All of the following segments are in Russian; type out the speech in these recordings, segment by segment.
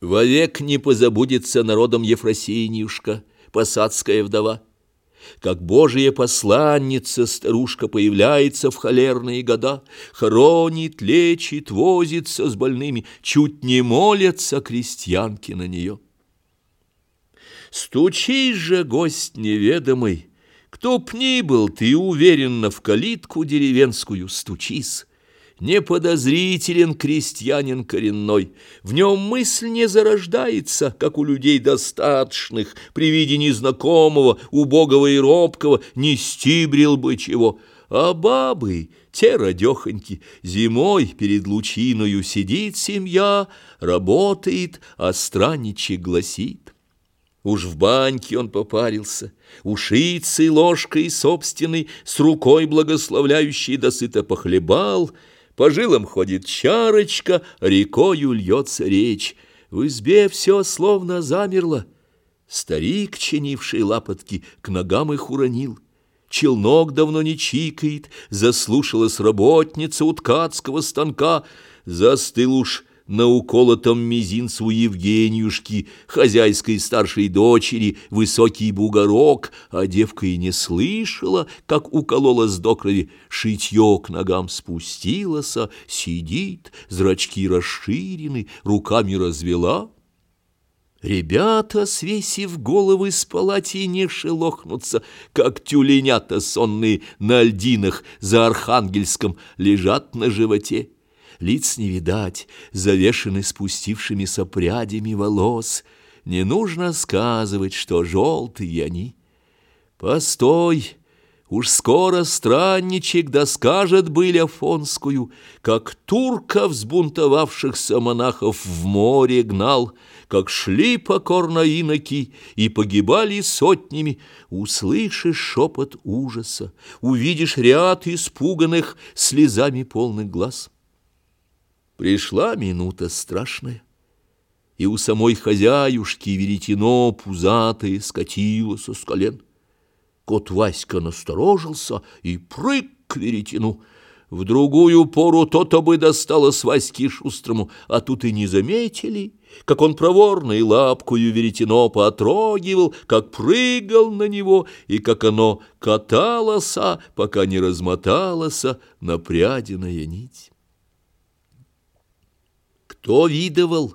Вовек не позабудется народом Ефросиньюшка, посадская вдова. Как Божия посланница старушка появляется в холерные года, Хоронит, лечит, возится с больными, Чуть не молятся крестьянки на нее. Стучись же, гость неведомый, Кто б ни был, ты уверенно в калитку деревенскую стучись, Неподозрителен крестьянин коренной, В нем мысль не зарождается, как у людей достаточных, При виде незнакомого, убогого и робкого, Не стибрил бы чего. А бабы, те радехоньки, зимой перед лучиною Сидит семья, работает, а странничек гласит. Уж в баньке он попарился, ушицей, ложкой собственной, С рукой благословляющей досыто похлебал — по жилам ходит чарочка, рекою льется речь. В избе все словно замерло. Старик, чинивший лапотки, к ногам их уронил. Челнок давно не чикает, заслушалась работница у ткацкого станка, застыл уж на уколотом мизинцу Евгеньюшки, хозяйской старшей дочери, высокий бугорок, а девка и не слышала, как укололась до крови, шитье к ногам спустилась, сидит, зрачки расширены, руками развела. Ребята, свесив головы с палати, не шелохнутся, как тюленята сонные на льдинах за Архангельском лежат на животе лиц не видать, завешены спустившимися прядями волос. Не нужно сказывать, что желтые они. Постой, уж скоро странничек доскажет быль Афонскую, как турка взбунтовавшихся монахов в море гнал, как шли покорно иноки и погибали сотнями, услышишь шепот ужаса, увидишь ряд испуганных слезами полных глаз. Пришла минута страшная, и у самой хозяюшки веретено пузатое скатилось с колен. Кот Васька насторожился и прыг к веретену. В другую пору то-то бы досталось Ваське Шустрому, а тут и не заметили, как он проворно и лапкою веретено поотрогивал, как прыгал на него, и как оно каталось, пока не размоталось напряденная нить. Кто видывал,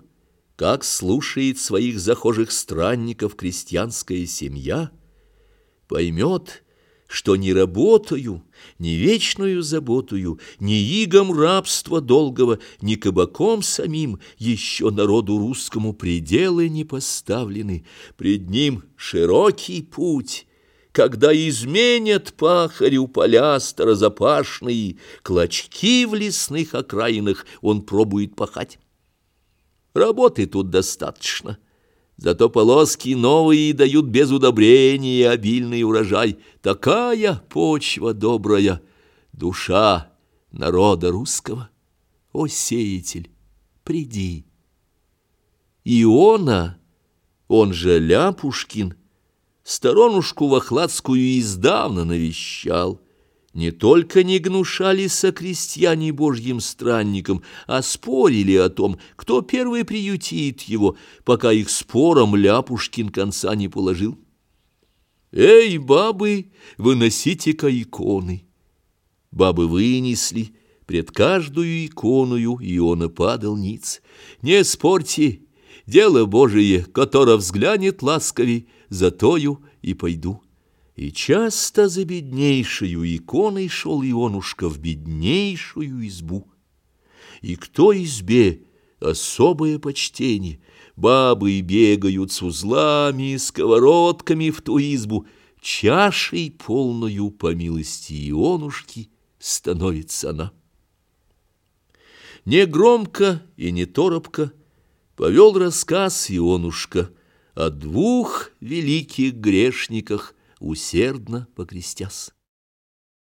как слушает своих захожих странников крестьянская семья, поймет, что не работаю, не вечную заботую, ни игом рабства долгого, ни кабаком самим еще народу русскому пределы не поставлены, пред ним широкий путь, когда изменят пахарю поля старозапашные, клочки в лесных окраинах он пробует пахать. Работы тут достаточно. Зато полоски новые дают без удобрения обильный урожай. Такая почва добрая, душа народа русского. О, сеятель, приди. Иона, он же Ляпушкин, сторонушку Вахладскую издавна навещал не только не гнушались крестьяне божьим странникам, а спорили о том, кто первый приютит его, пока их спором Ляпушкин конца не положил. «Эй, бабы, выносите-ка иконы!» Бабы вынесли, пред каждую иконую Иона падал ниц. «Не спорьте, дело Божие, которое взглянет ласковей, за тою и пойду». И часто за беднейшую иконой шел Ионушка в беднейшую избу. И кто избе особое почтение, бабы бегают с узлами сковородками в ту избу, чашей полною по милости Ионушки становится она. Не громко и не торопко повел рассказ Ионушка о двух великих грешниках, усердно покрестясь.